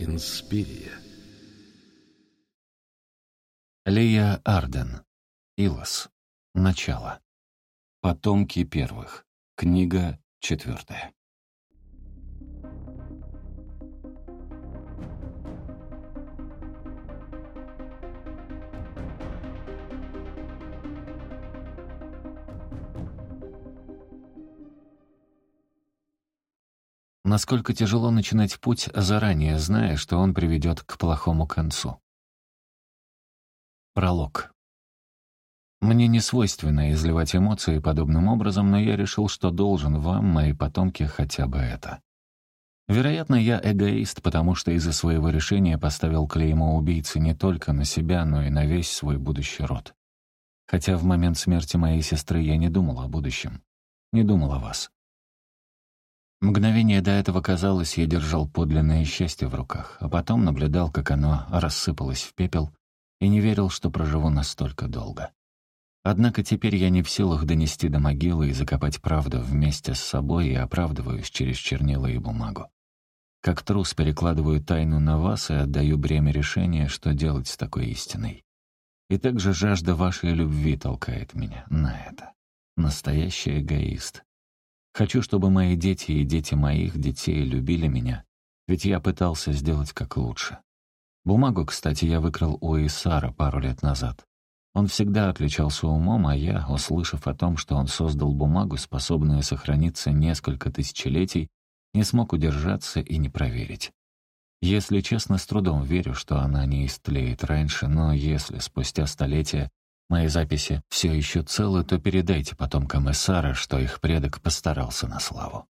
Инспирия Лия Арден. Илос. Начало. Потомки первых. Книга четвертая. Насколько тяжело начинать путь, заранее зная, что он приведет к плохому концу. Пролог. Мне не свойственно изливать эмоции подобным образом, но я решил, что должен вам, мои потомки, хотя бы это. Вероятно, я эгоист, потому что из-за своего решения поставил клеймо убийцы не только на себя, но и на весь свой будущий род. Хотя в момент смерти моей сестры я не думал о будущем. Не думал о вас. Мгновение до этого казалось, я держал подлинное счастье в руках, а потом наблюдал, как оно рассыпалось в пепел, и не верил, что проживу настолько долго. Однако теперь я не в силах донести до могилы и закопать правду вместе с собой и оправдываюсь через чернила и бумагу. Как трус перекладываю тайну на вас и отдаю бремя решения, что делать с такой истиной. И также жажда вашей любви толкает меня на это. Настоящий эгоист. Хочу, чтобы мои дети и дети моих детей любили меня, ведь я пытался сделать как лучше. Бумагу, кстати, я выкрал у Исара пару лет назад. Он всегда отличался умом, а я, услышав о том, что он создал бумагу, способную сохраниться несколько тысячелетий, не смог удержаться и не проверить. Если честно, с трудом верю, что она не истлеет раньше, но если спустя столетия мои записи все еще целы, то передайте потомкам Эссара, что их предок постарался на славу.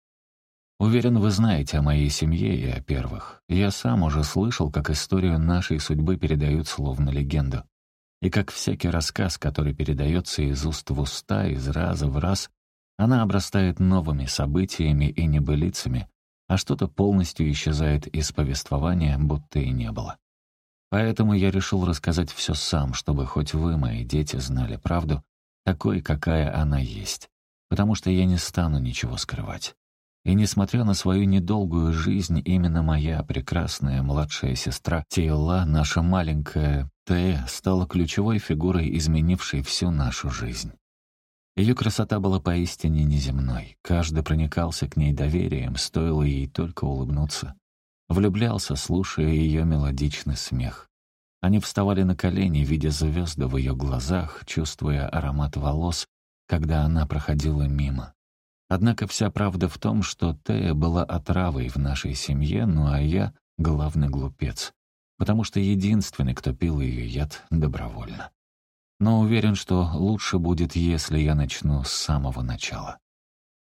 Уверен, вы знаете о моей семье и о первых. Я сам уже слышал, как историю нашей судьбы передают словно легенду. И как всякий рассказ, который передается из уст в уста, из раза в раз, она обрастает новыми событиями и небылицами, а что-то полностью исчезает из повествования, будто и не было. Поэтому я решил рассказать все сам, чтобы хоть вы, мои дети, знали правду, такой, какая она есть. Потому что я не стану ничего скрывать. И несмотря на свою недолгую жизнь, именно моя прекрасная младшая сестра Тейла, наша маленькая Тея, стала ключевой фигурой, изменившей всю нашу жизнь. Ее красота была поистине неземной. Каждый проникался к ней доверием, стоило ей только улыбнуться. Влюблялся, слушая ее мелодичный смех. Они вставали на колени, видя звезды в ее глазах, чувствуя аромат волос, когда она проходила мимо. Однако вся правда в том, что Тея была отравой в нашей семье, ну а я — главный глупец, потому что единственный, кто пил ее яд добровольно. Но уверен, что лучше будет, если я начну с самого начала.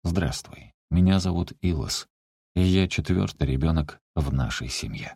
Здравствуй, меня зовут Илос, и я четвертый ребенок в нашей семье.